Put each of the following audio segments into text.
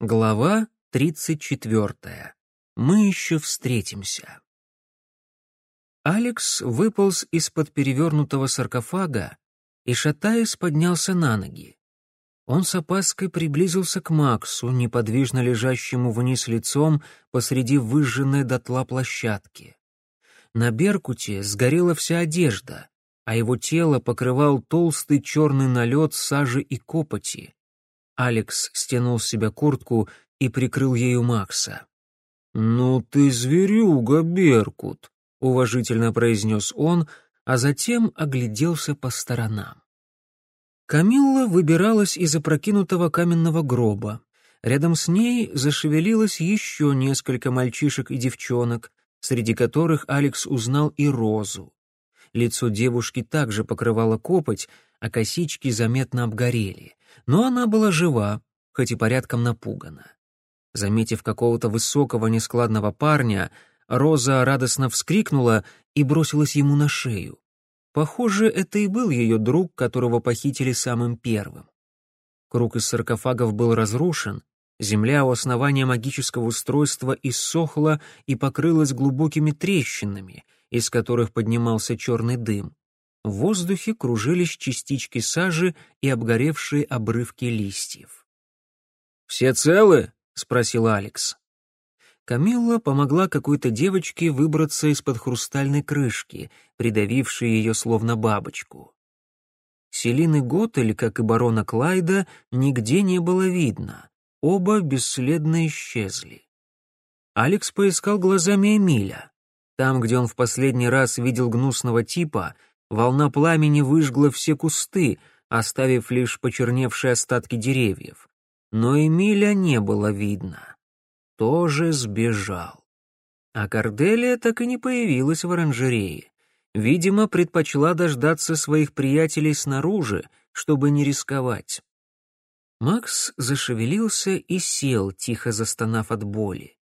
Глава 34. Мы еще встретимся. Алекс выполз из-под перевернутого саркофага и, шатаясь, поднялся на ноги. Он с опаской приблизился к Максу, неподвижно лежащему вниз лицом посреди выжженной дотла площадки. На Беркуте сгорела вся одежда, а его тело покрывал толстый черный налет сажи и копоти. Алекс стянул с себя куртку и прикрыл ею Макса. «Ну ты зверюга, Беркут», — уважительно произнес он, а затем огляделся по сторонам. Камилла выбиралась из опрокинутого каменного гроба. Рядом с ней зашевелилось еще несколько мальчишек и девчонок, среди которых Алекс узнал и Розу. Лицо девушки также покрывало копоть, а косички заметно обгорели. Но она была жива, хоть и порядком напугана. Заметив какого-то высокого нескладного парня, Роза радостно вскрикнула и бросилась ему на шею. Похоже, это и был ее друг, которого похитили самым первым. Круг из саркофагов был разрушен, земля у основания магического устройства иссохла и покрылась глубокими трещинами, из которых поднимался черный дым. В воздухе кружились частички сажи и обгоревшие обрывки листьев. «Все целы?» — спросил Алекс. Камилла помогла какой-то девочке выбраться из-под хрустальной крышки, придавившей ее словно бабочку. Селины Готель, как и барона Клайда, нигде не было видно. Оба бесследно исчезли. Алекс поискал глазами Эмиля. Там, где он в последний раз видел гнусного типа, Волна пламени выжгла все кусты, оставив лишь почерневшие остатки деревьев. Но Эмиля не было видно. Тоже сбежал. А Корделия так и не появилась в оранжерее. Видимо, предпочла дождаться своих приятелей снаружи, чтобы не рисковать. Макс зашевелился и сел, тихо застонав от боли.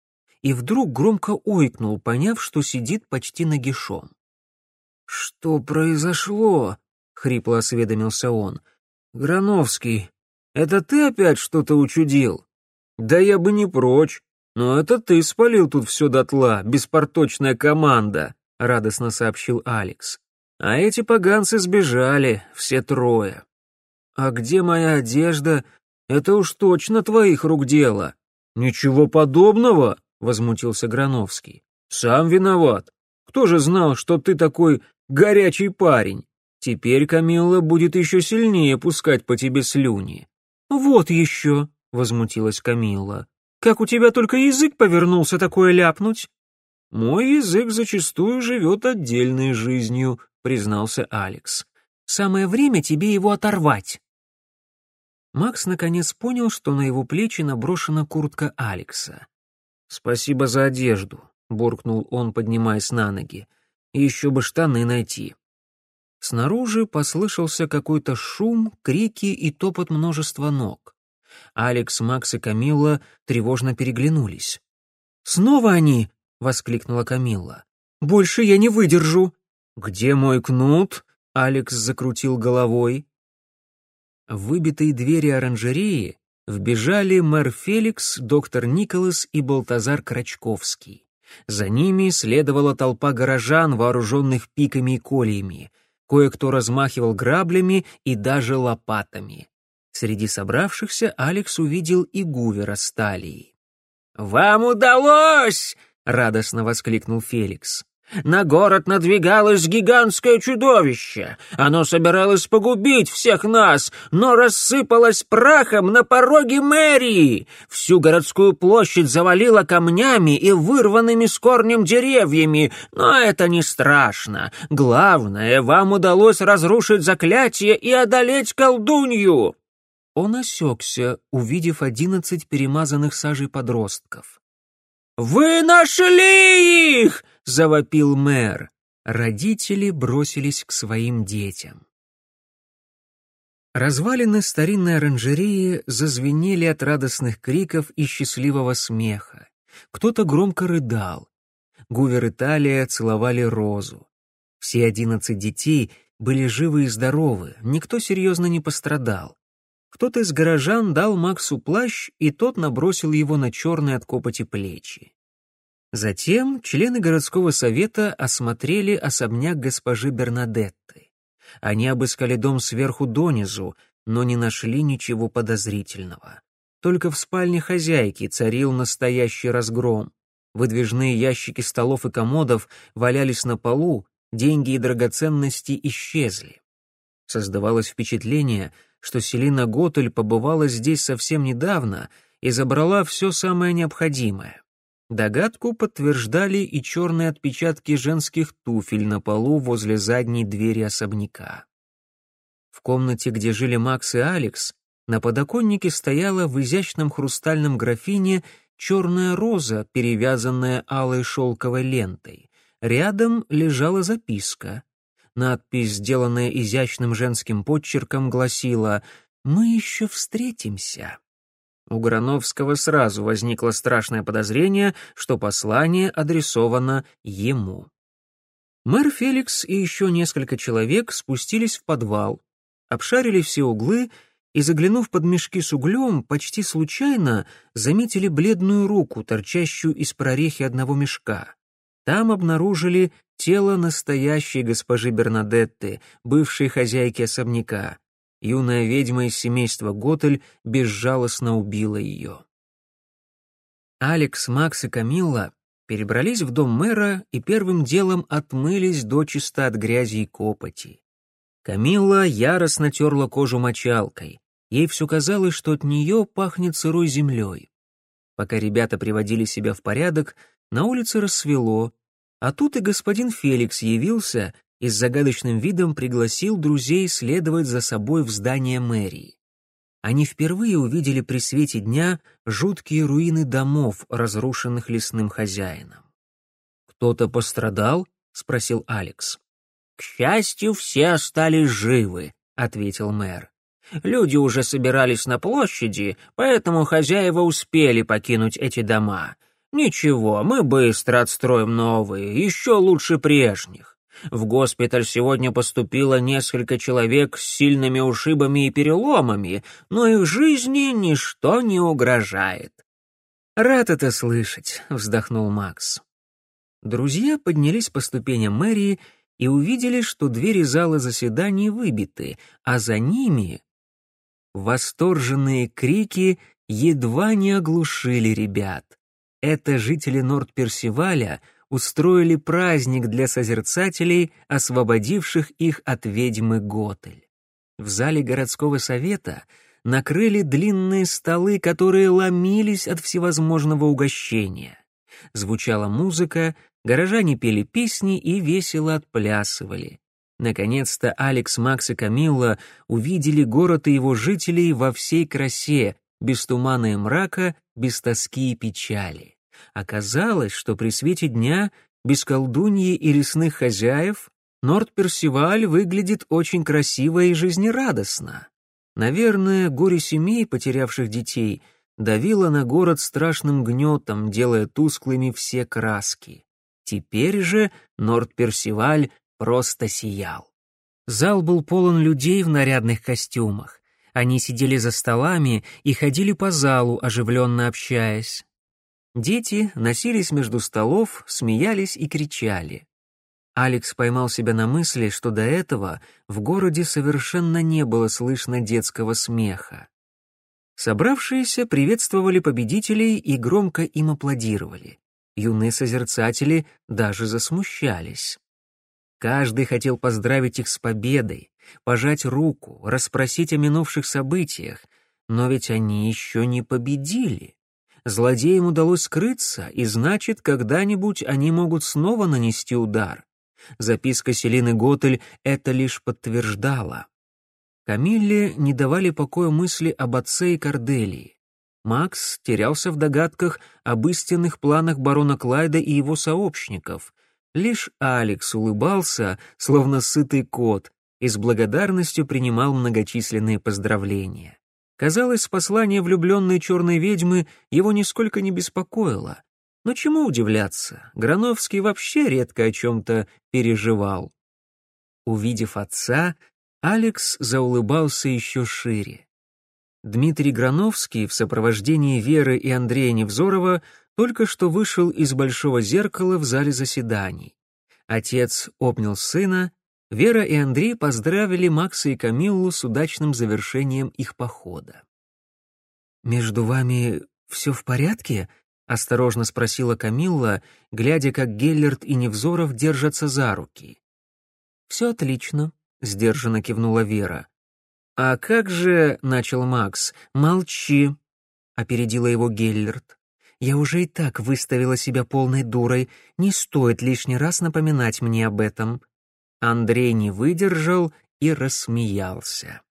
И вдруг громко ойкнул, поняв, что сидит почти нагишом. «Что произошло?» — хрипло осведомился он. «Грановский, это ты опять что-то учудил?» «Да я бы не прочь, но это ты спалил тут все дотла, беспорточная команда», — радостно сообщил Алекс. «А эти поганцы сбежали, все трое». «А где моя одежда? Это уж точно твоих рук дело». «Ничего подобного», — возмутился Грановский. «Сам виноват. Кто же знал, что ты такой горячий парень. Теперь Камилла будет еще сильнее пускать по тебе слюни». «Вот еще», — возмутилась Камилла. «Как у тебя только язык повернулся такое ляпнуть?» «Мой язык зачастую живет отдельной жизнью», — признался Алекс. «Самое время тебе его оторвать». Макс наконец понял, что на его плечи наброшена куртка Алекса. «Спасибо за одежду», — буркнул он, поднимаясь на ноги еще бы штаны найти. Снаружи послышался какой-то шум, крики и топот множества ног. Алекс, Макс и Камилла тревожно переглянулись. «Снова они!» — воскликнула Камилла. «Больше я не выдержу!» «Где мой кнут?» — Алекс закрутил головой. Выбитые двери оранжереи вбежали мэр Феликс, доктор Николас и Балтазар Крачковский. За ними следовала толпа горожан, вооруженных пиками и кольями. Кое-кто размахивал граблями и даже лопатами. Среди собравшихся Алекс увидел и Гувера с. «Вам удалось!» — радостно воскликнул Феликс. На город надвигалось гигантское чудовище. Оно собиралось погубить всех нас, но рассыпалось прахом на пороге мэрии. Всю городскую площадь завалило камнями и вырванными с корнем деревьями, но это не страшно. Главное, вам удалось разрушить заклятие и одолеть колдунью. Он осекся, увидев одиннадцать перемазанных сажей подростков. «Вы нашли их!» — завопил мэр. Родители бросились к своим детям. Развалины старинной оранжереи зазвенели от радостных криков и счастливого смеха. Кто-то громко рыдал. Гувер и Талия целовали розу. Все одиннадцать детей были живы и здоровы, никто серьезно не пострадал. Кто-то из горожан дал Максу плащ, и тот набросил его на черные от копоти плечи. Затем члены городского совета осмотрели особняк госпожи Бернадетты. Они обыскали дом сверху донизу, но не нашли ничего подозрительного. Только в спальне хозяйки царил настоящий разгром. Выдвижные ящики столов и комодов валялись на полу, деньги и драгоценности исчезли. Создавалось впечатление, что Селина Готель побывала здесь совсем недавно и забрала все самое необходимое. Догадку подтверждали и черные отпечатки женских туфель на полу возле задней двери особняка. В комнате, где жили Макс и Алекс, на подоконнике стояла в изящном хрустальном графине черная роза, перевязанная алой шелковой лентой. Рядом лежала записка. Надпись, сделанная изящным женским подчерком, гласила «Мы еще встретимся». У Грановского сразу возникло страшное подозрение, что послание адресовано ему. Мэр Феликс и еще несколько человек спустились в подвал, обшарили все углы и, заглянув под мешки с углем, почти случайно заметили бледную руку, торчащую из прорехи одного мешка. Там обнаружили тело настоящей госпожи Бернадетты, бывшей хозяйки особняка. Юная ведьма из семейства Готель безжалостно убила ее. Алекс, Макс и Камилла перебрались в дом мэра и первым делом отмылись дочисто от грязи и копоти. Камилла яростно терла кожу мочалкой. Ей все казалось, что от нее пахнет сырой землей. Пока ребята приводили себя в порядок, на улице рассвело, а тут и господин Феликс явился и с загадочным видом пригласил друзей следовать за собой в здание мэрии. Они впервые увидели при свете дня жуткие руины домов, разрушенных лесным хозяином. «Кто-то пострадал?» — спросил Алекс. «К счастью, все остались живы», — ответил мэр. «Люди уже собирались на площади, поэтому хозяева успели покинуть эти дома. Ничего, мы быстро отстроим новые, еще лучше прежних. В госпиталь сегодня поступило несколько человек с сильными ушибами и переломами, но их жизни ничто не угрожает». «Рад это слышать», — вздохнул Макс. Друзья поднялись по ступеням мэрии и увидели, что двери зала заседаний выбиты, а за ними восторженные крики едва не оглушили ребят. Это жители Норд-Персиваля устроили праздник для созерцателей, освободивших их от ведьмы Готель. В зале городского совета накрыли длинные столы, которые ломились от всевозможного угощения. Звучала музыка, Горожане пели песни и весело отплясывали. Наконец-то Алекс, Макс и Камилла увидели город и его жителей во всей красе, без тумана и мрака, без тоски и печали. Оказалось, что при свете дня, без колдуньи и лесных хозяев, Норд-Персиваль выглядит очень красиво и жизнерадостно. Наверное, горе семей, потерявших детей, давило на город страшным гнетом, делая тусклыми все краски. Теперь же Норд-Персиваль просто сиял. Зал был полон людей в нарядных костюмах. Они сидели за столами и ходили по залу, оживленно общаясь. Дети носились между столов, смеялись и кричали. Алекс поймал себя на мысли, что до этого в городе совершенно не было слышно детского смеха. Собравшиеся приветствовали победителей и громко им аплодировали юные созерцатели даже засмущались. Каждый хотел поздравить их с победой, пожать руку, расспросить о минувших событиях, но ведь они еще не победили. Злодеям удалось скрыться, и значит, когда-нибудь они могут снова нанести удар. Записка Селины Готель это лишь подтверждала. Камилле не давали покоя мысли об отце и Корделии. Макс терялся в догадках об истинных планах барона Клайда и его сообщников. Лишь Алекс улыбался, словно сытый кот, и с благодарностью принимал многочисленные поздравления. Казалось, послание влюбленной черной ведьмы его нисколько не беспокоило. Но чему удивляться, Грановский вообще редко о чем-то переживал. Увидев отца, Алекс заулыбался еще шире. Дмитрий Грановский в сопровождении Веры и Андрея Невзорова только что вышел из большого зеркала в зале заседаний. Отец обнял сына, Вера и Андрей поздравили Макса и Камиллу с удачным завершением их похода. «Между вами все в порядке?» — осторожно спросила Камилла, глядя, как Геллерт и Невзоров держатся за руки. «Все отлично», — сдержанно кивнула Вера. «А как же...» — начал Макс. «Молчи», — опередила его Геллерт. «Я уже и так выставила себя полной дурой. Не стоит лишний раз напоминать мне об этом». Андрей не выдержал и рассмеялся.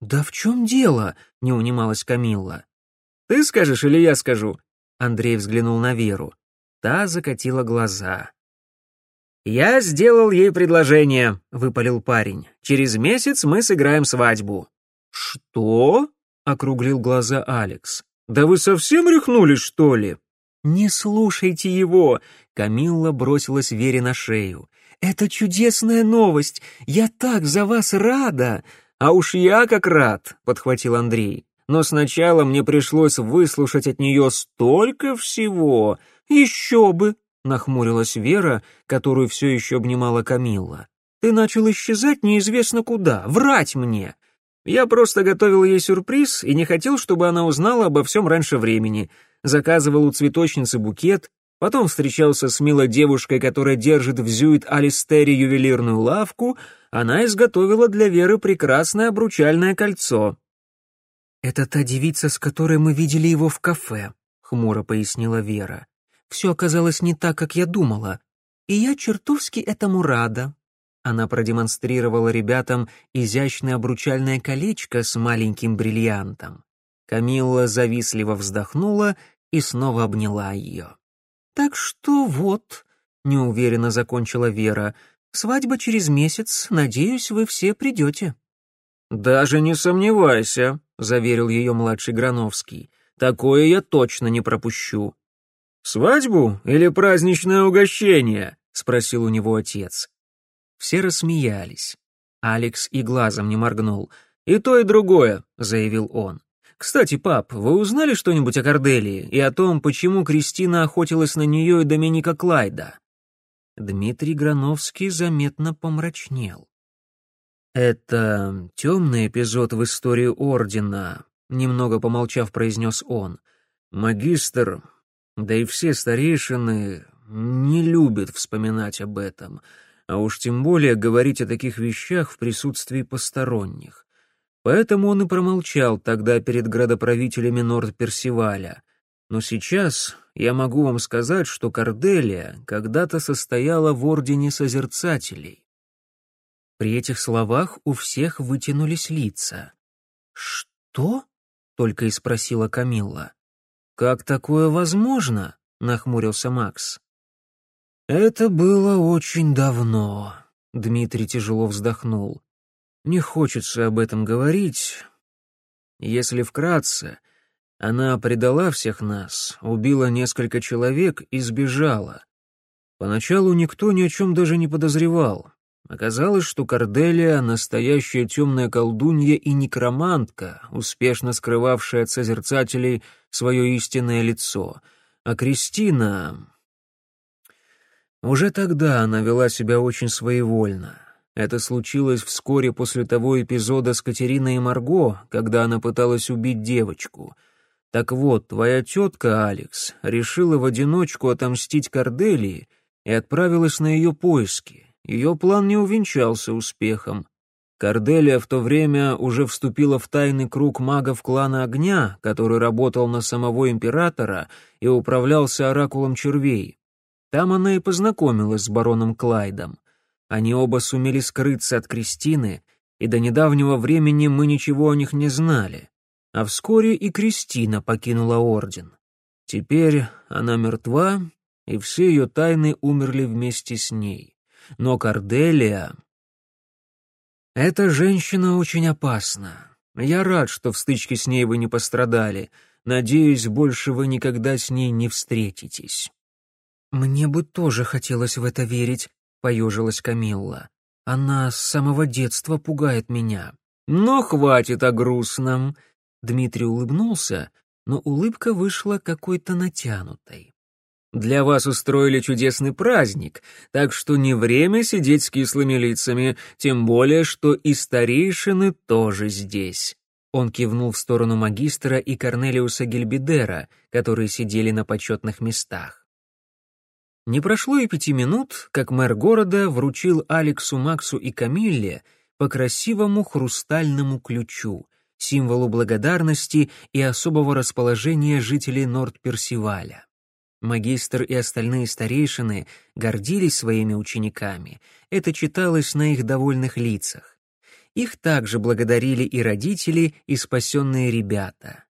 «Да в чем дело?» — не унималась Камилла. «Ты скажешь или я скажу?» Андрей взглянул на Веру. Та закатила глаза. «Я сделал ей предложение», — выпалил парень. «Через месяц мы сыграем свадьбу». «Что?» — округлил глаза Алекс. «Да вы совсем рехнулись, что ли?» «Не слушайте его!» — Камилла бросилась Вере на шею. «Это чудесная новость! Я так за вас рада!» «А уж я как рад!» — подхватил Андрей. «Но сначала мне пришлось выслушать от нее столько всего! Еще бы! — нахмурилась Вера, которую все еще обнимала Камилла. «Ты начал исчезать неизвестно куда, врать мне!» «Я просто готовил ей сюрприз и не хотел, чтобы она узнала обо всем раньше времени. Заказывал у цветочницы букет, потом встречался с милой девушкой, которая держит в Зюит Алистере ювелирную лавку, она изготовила для Веры прекрасное обручальное кольцо». «Это та девица, с которой мы видели его в кафе», — хмуро пояснила Вера. Все оказалось не так, как я думала, и я чертовски этому рада. Она продемонстрировала ребятам изящное обручальное колечко с маленьким бриллиантом. Камилла завистливо вздохнула и снова обняла ее. «Так что вот», — неуверенно закончила Вера, — «свадьба через месяц, надеюсь, вы все придете». «Даже не сомневайся», — заверил ее младший Грановский. «Такое я точно не пропущу». «Свадьбу или праздничное угощение?» — спросил у него отец. Все рассмеялись. Алекс и глазом не моргнул. «И то, и другое», — заявил он. «Кстати, пап, вы узнали что-нибудь о Корделии и о том, почему Кристина охотилась на нее и Доминика Клайда?» Дмитрий Грановский заметно помрачнел. «Это темный эпизод в истории Ордена», — немного помолчав, произнес он. «Магистр да и все старейшины не любят вспоминать об этом, а уж тем более говорить о таких вещах в присутствии посторонних. Поэтому он и промолчал тогда перед градоправителями Норд-Персиваля. Но сейчас я могу вам сказать, что Корделия когда-то состояла в Ордене Созерцателей. При этих словах у всех вытянулись лица. «Что?» — только и спросила Камилла. «Как такое возможно?» — нахмурился Макс. «Это было очень давно», — Дмитрий тяжело вздохнул. «Не хочется об этом говорить. Если вкратце, она предала всех нас, убила несколько человек и сбежала. Поначалу никто ни о чем даже не подозревал. Оказалось, что Корделия — настоящая темная колдунья и некромантка, успешно скрывавшая от созерцателей свое истинное лицо. А Кристина... Уже тогда она вела себя очень своевольно. Это случилось вскоре после того эпизода с Катериной и Марго, когда она пыталась убить девочку. Так вот, твоя тетка, Алекс, решила в одиночку отомстить Корделии и отправилась на ее поиски — ее план не увенчался успехом. Корделия в то время уже вступила в тайный круг магов клана Огня, который работал на самого императора и управлялся оракулом червей. Там она и познакомилась с бароном Клайдом. Они оба сумели скрыться от Кристины, и до недавнего времени мы ничего о них не знали. А вскоре и Кристина покинула орден. Теперь она мертва, и все ее тайны умерли вместе с ней. Но Корделия... Эта женщина очень опасна. Я рад, что в стычке с ней вы не пострадали. Надеюсь, больше вы никогда с ней не встретитесь». «Мне бы тоже хотелось в это верить», — поежилась Камилла. «Она с самого детства пугает меня». «Но хватит о грустном». Дмитрий улыбнулся, но улыбка вышла какой-то натянутой. «Для вас устроили чудесный праздник, так что не время сидеть с кислыми лицами, тем более, что и старейшины тоже здесь». Он кивнул в сторону магистра и Корнелиуса Гельбидера, которые сидели на почетных местах. Не прошло и пяти минут, как мэр города вручил Алексу, Максу и Камилле по красивому хрустальному ключу, символу благодарности и особого расположения жителей Норд-Персиваля. Магистр и остальные старейшины гордились своими учениками, это читалось на их довольных лицах. Их также благодарили и родители, и спасенные ребята.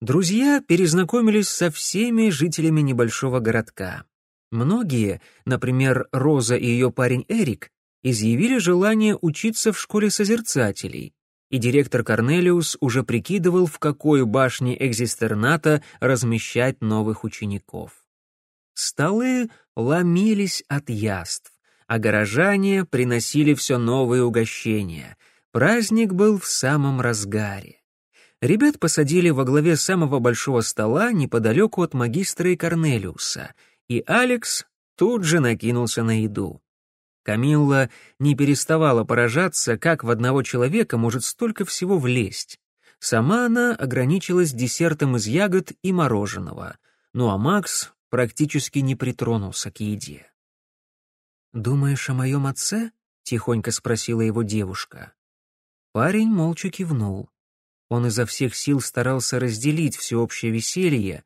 Друзья перезнакомились со всеми жителями небольшого городка. Многие, например, Роза и ее парень Эрик, изъявили желание учиться в школе созерцателей, и директор Корнелиус уже прикидывал, в какой башне экзистерната размещать новых учеников. Столы ломились от яств, а горожане приносили все новые угощения. Праздник был в самом разгаре. Ребят посадили во главе самого большого стола неподалеку от магистра и Корнелиуса, и Алекс тут же накинулся на еду. Камилла не переставала поражаться, как в одного человека может столько всего влезть. Сама она ограничилась десертом из ягод и мороженого, ну а Макс практически не притронулся к еде. «Думаешь о моем отце?» — тихонько спросила его девушка. Парень молча кивнул. Он изо всех сил старался разделить всеобщее веселье,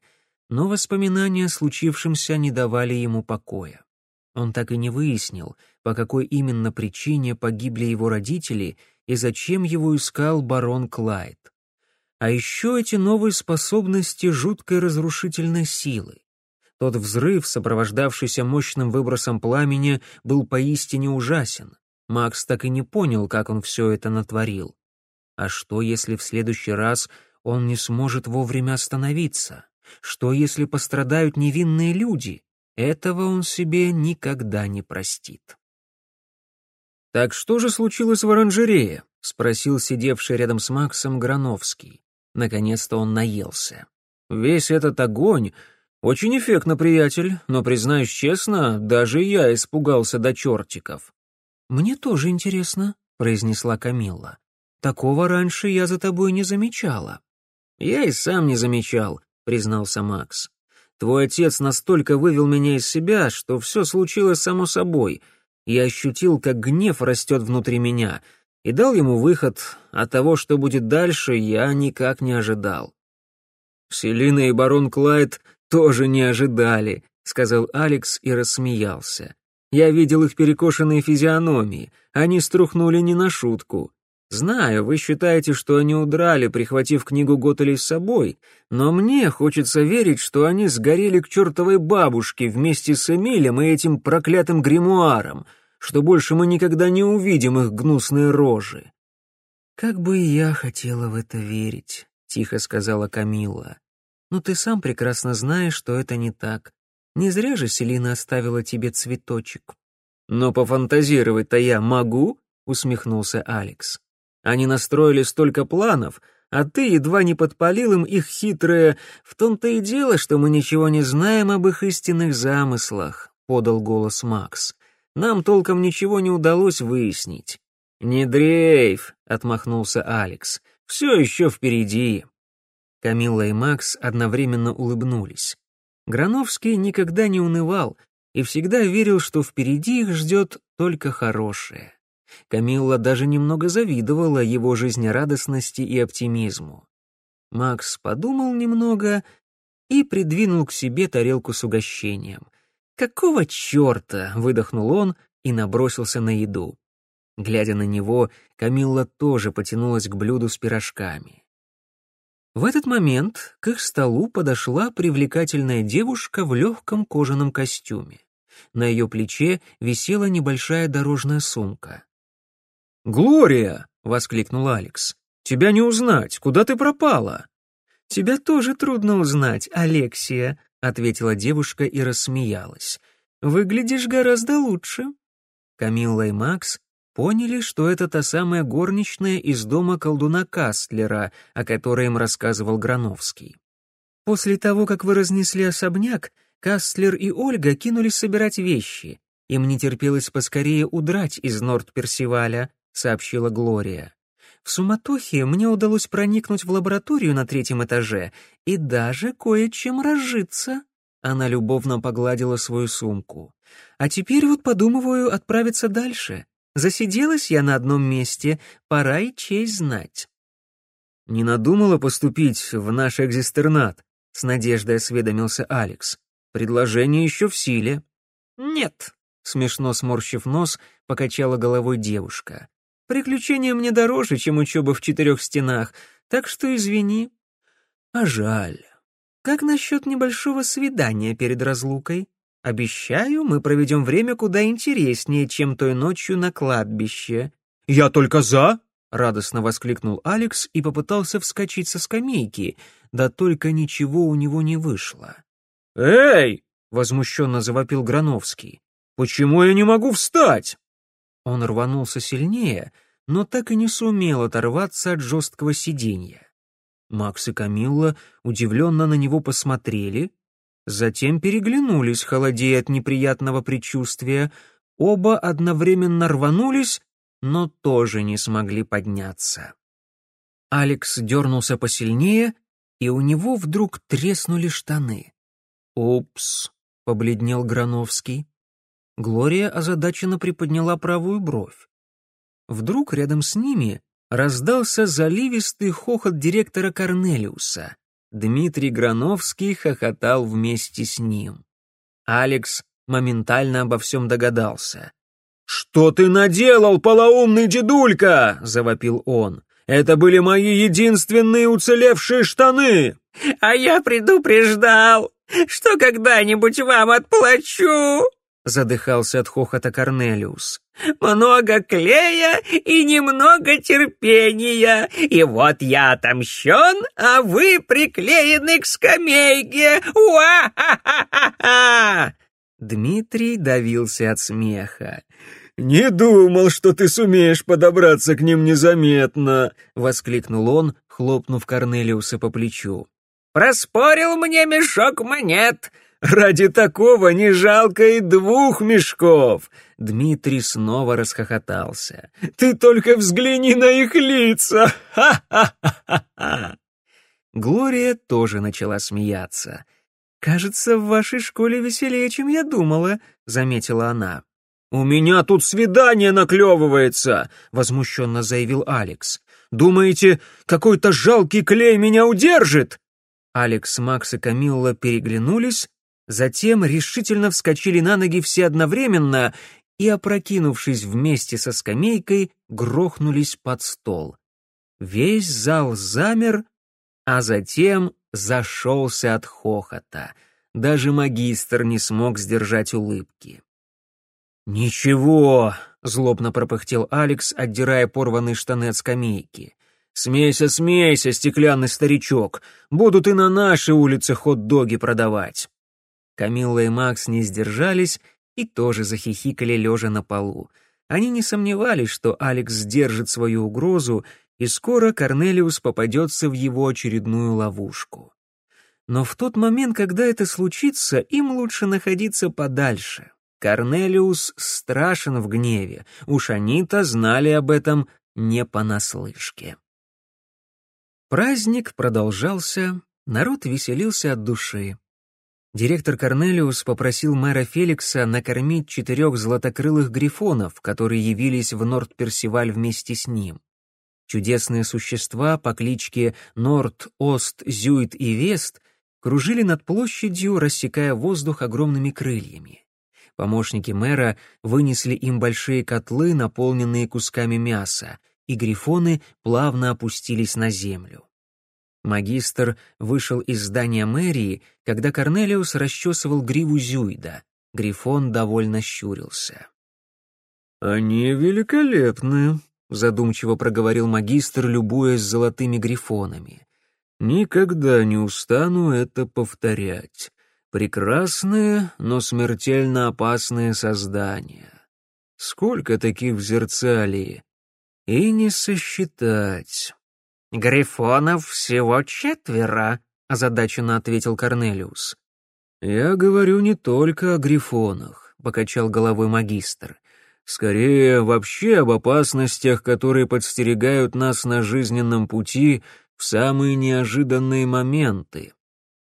но воспоминания о случившемся не давали ему покоя. Он так и не выяснил, по какой именно причине погибли его родители и зачем его искал барон Клайд. А еще эти новые способности жуткой разрушительной силы. Тот взрыв, сопровождавшийся мощным выбросом пламени, был поистине ужасен. Макс так и не понял, как он все это натворил. А что, если в следующий раз он не сможет вовремя остановиться? Что, если пострадают невинные люди? Этого он себе никогда не простит. «Так что же случилось в оранжерее?» — спросил сидевший рядом с Максом Грановский. Наконец-то он наелся. «Весь этот огонь очень эффектно, приятель, но, признаюсь честно, даже я испугался до чертиков. «Мне тоже интересно», — произнесла Камилла. «Такого раньше я за тобой не замечала». «Я и сам не замечал», — признался Макс. «Твой отец настолько вывел меня из себя, что все случилось само собой. Я ощутил, как гнев растет внутри меня, и дал ему выход, а того, что будет дальше, я никак не ожидал». «Селина и барон Клайд тоже не ожидали», — сказал Алекс и рассмеялся. Я видел их перекошенные физиономии. Они струхнули не на шутку. Знаю, вы считаете, что они удрали, прихватив книгу Готели с собой, но мне хочется верить, что они сгорели к чертовой бабушке вместе с Эмилем и этим проклятым гримуаром, что больше мы никогда не увидим их гнусные рожи. «Как бы я хотела в это верить», — тихо сказала Камила. «Но ты сам прекрасно знаешь, что это не так. Не зря же Селина оставила тебе цветочек. Но пофантазировать-то я могу, усмехнулся Алекс. Они настроили столько планов, а ты едва не подпалил им их хитрое «В том-то и дело, что мы ничего не знаем об их истинных замыслах», — подал голос Макс. «Нам толком ничего не удалось выяснить». «Не дрейф», — отмахнулся Алекс. «Все еще впереди». Камилла и Макс одновременно улыбнулись. Грановский никогда не унывал и всегда верил, что впереди их ждет только хорошее. Камилла даже немного завидовала его жизнерадостности и оптимизму. Макс подумал немного и придвинул к себе тарелку с угощением. «Какого черта?» — выдохнул он и набросился на еду. Глядя на него, Камилла тоже потянулась к блюду с пирожками. В этот момент к их столу подошла привлекательная девушка в легком кожаном костюме. На ее плече висела небольшая дорожная сумка. «Глория!» — воскликнул Алекс. «Тебя не узнать! Куда ты пропала?» «Тебя тоже трудно узнать, Алексия», — ответила девушка и рассмеялась. «Выглядишь гораздо лучше». Камилла и Макс поняли, что это та самая горничная из дома колдуна Кастлера, о которой им рассказывал Грановский. После того, как вы разнесли особняк, Кастлер и Ольга кинулись собирать вещи. Им не терпелось поскорее удрать из Норд-Персиваля, сообщила Глория. В суматохе мне удалось проникнуть в лабораторию на третьем этаже и даже кое-чем разжиться. Она любовно погладила свою сумку. А теперь вот подумываю отправиться дальше. Засиделась я на одном месте, пора и честь знать. Не надумала поступить в наш экзистернат? С надеждой осведомился Алекс. Предложение еще в силе. Нет, смешно сморщив нос, покачала головой девушка. Приключения мне дороже, чем учеба в четырех стенах, так что извини. А жаль. Как насчет небольшого свидания перед разлукой? Обещаю, мы проведем время куда интереснее, чем той ночью на кладбище». «Я только за!» — радостно воскликнул Алекс и попытался вскочить со скамейки, да только ничего у него не вышло. «Эй!» — возмущенно завопил Грановский. «Почему я не могу встать?» Он рванулся сильнее, но так и не сумел оторваться от жесткого сиденья. Макс и Камилла удивленно на него посмотрели, затем переглянулись, холодея от неприятного предчувствия, оба одновременно рванулись, но тоже не смогли подняться. Алекс дернулся посильнее, и у него вдруг треснули штаны. «Упс», — побледнел Грановский. Глория озадаченно приподняла правую бровь. Вдруг рядом с ними раздался заливистый хохот директора Корнелиуса. Дмитрий Грановский хохотал вместе с ним. Алекс моментально обо всем догадался. «Что ты наделал, полоумный дедулька?» — завопил он. «Это были мои единственные уцелевшие штаны!» «А я предупреждал, что когда-нибудь вам отплачу!» Задыхался от хохота Корнелиус. «Много клея и немного терпения, и вот я отомщен, а вы приклеены к скамейке! Уа-ха-ха-ха!» Дмитрий давился от смеха. «Не думал, что ты сумеешь подобраться к ним незаметно!» — воскликнул он, хлопнув Корнелиуса по плечу. «Проспорил мне мешок монет!» Ради такого не жалко и двух мешков!» Дмитрий снова расхохотался. «Ты только взгляни на их лица! Ха-ха-ха-ха!» Глория тоже начала смеяться. «Кажется, в вашей школе веселее, чем я думала», — заметила она. «У меня тут свидание наклевывается», — возмущенно заявил Алекс. «Думаете, какой-то жалкий клей меня удержит?» Алекс, Макс и Камилла переглянулись, Затем решительно вскочили на ноги все одновременно и, опрокинувшись вместе со скамейкой, грохнулись под стол. Весь зал замер, а затем зашелся от хохота. Даже магистр не смог сдержать улыбки. «Ничего», — злобно пропыхтел Алекс, отдирая порванные штаны от скамейки. «Смейся, смейся, стеклянный старичок, будут и на нашей улице хот-доги продавать». Камилла и Макс не сдержались и тоже захихикали лежа на полу. Они не сомневались, что Алекс сдержит свою угрозу, и скоро Корнелиус попадется в его очередную ловушку. Но в тот момент, когда это случится, им лучше находиться подальше. Корнелиус страшен в гневе, уж они-то знали об этом не понаслышке. Праздник продолжался, народ веселился от души. Директор Корнелиус попросил мэра Феликса накормить четырех златокрылых грифонов, которые явились в Норд-Персиваль вместе с ним. Чудесные существа по кличке Норд, Ост, Зюит и Вест кружили над площадью, рассекая воздух огромными крыльями. Помощники мэра вынесли им большие котлы, наполненные кусками мяса, и грифоны плавно опустились на землю. Магистр вышел из здания мэрии, когда Корнелиус расчесывал гриву Зюйда. Грифон довольно щурился. «Они великолепны», — задумчиво проговорил магистр, любуясь золотыми грифонами. «Никогда не устану это повторять. Прекрасные, но смертельно опасные создания». Сколько таких в зерцалии? И не сосчитать. «Грифонов всего четверо», — озадаченно ответил Корнелиус. «Я говорю не только о грифонах», — покачал головой магистр. «Скорее, вообще об опасностях, которые подстерегают нас на жизненном пути в самые неожиданные моменты».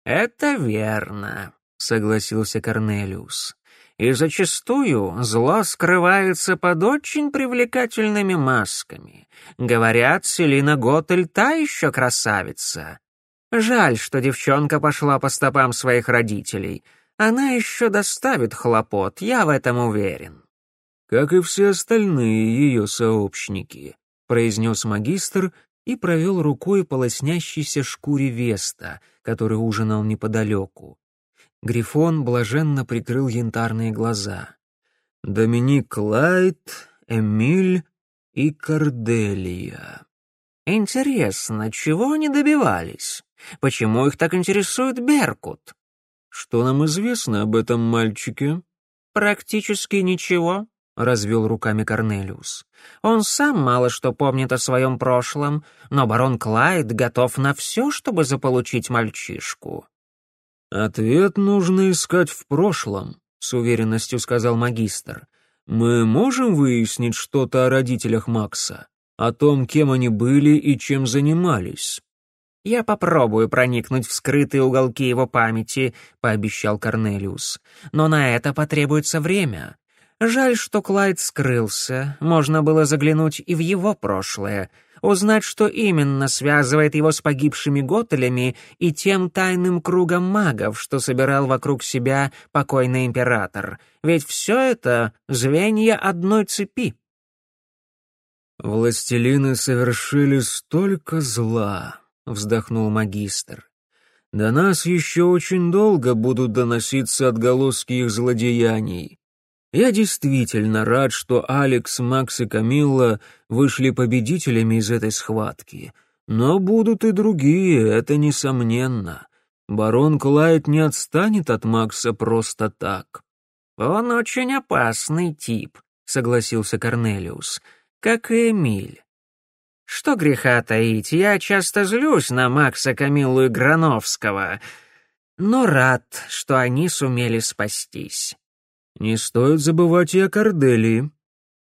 «Это верно», — согласился Корнелиус. «И зачастую зло скрывается под очень привлекательными масками. Говорят, Селина Готель та еще красавица. Жаль, что девчонка пошла по стопам своих родителей. Она еще доставит хлопот, я в этом уверен». «Как и все остальные ее сообщники», — произнес магистр и провел рукой по лоснящейся шкуре Веста, который ужинал неподалеку. Грифон блаженно прикрыл янтарные глаза. «Доминик Лайт, Эмиль и Корделия». «Интересно, чего они добивались? Почему их так интересует Беркут?» «Что нам известно об этом мальчике?» «Практически ничего», — развел руками Корнелиус. «Он сам мало что помнит о своем прошлом, но барон Клайд готов на все, чтобы заполучить мальчишку». «Ответ нужно искать в прошлом», — с уверенностью сказал магистр. «Мы можем выяснить что-то о родителях Макса? О том, кем они были и чем занимались?» «Я попробую проникнуть в скрытые уголки его памяти», — пообещал Корнелиус. «Но на это потребуется время. Жаль, что Клайд скрылся. Можно было заглянуть и в его прошлое, узнать, что именно связывает его с погибшими готелями и тем тайным кругом магов, что собирал вокруг себя покойный император. Ведь все это — звенья одной цепи. «Властелины совершили столько зла», — вздохнул магистр. «До нас еще очень долго будут доноситься отголоски их злодеяний. Я действительно рад, что Алекс, Макс и Камилла вышли победителями из этой схватки. Но будут и другие, это несомненно. Барон Клайд не отстанет от Макса просто так. «Он очень опасный тип», — согласился Корнелиус, — «как и Эмиль. Что греха таить, я часто злюсь на Макса, Камиллу и Грановского, но рад, что они сумели спастись. Не стоит забывать и о Корделии.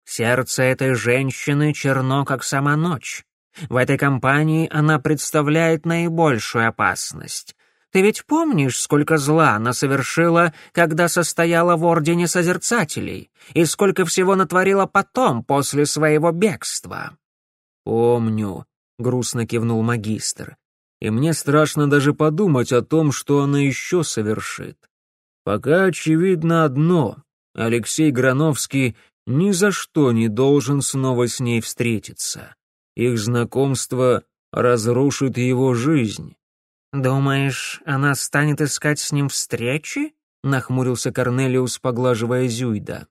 Сердце этой женщины черно, как сама ночь. В этой компании она представляет наибольшую опасность. Ты ведь помнишь, сколько зла она совершила, когда состояла в Ордене Созерцателей, и сколько всего натворила потом, после своего бегства?» «Помню», — грустно кивнул магистр, «и мне страшно даже подумать о том, что она еще совершит. Пока очевидно одно — Алексей Грановский ни за что не должен снова с ней встретиться. Их знакомство разрушит его жизнь. «Думаешь, она станет искать с ним встречи?» — нахмурился Корнелиус, поглаживая Зюйда.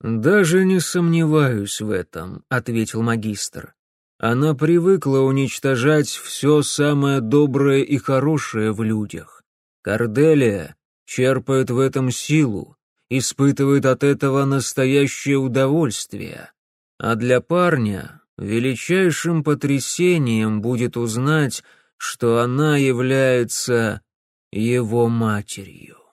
«Даже не сомневаюсь в этом», — ответил магистр. «Она привыкла уничтожать все самое доброе и хорошее в людях. Корделия черпает в этом силу, испытывает от этого настоящее удовольствие. А для парня величайшим потрясением будет узнать, что она является его матерью.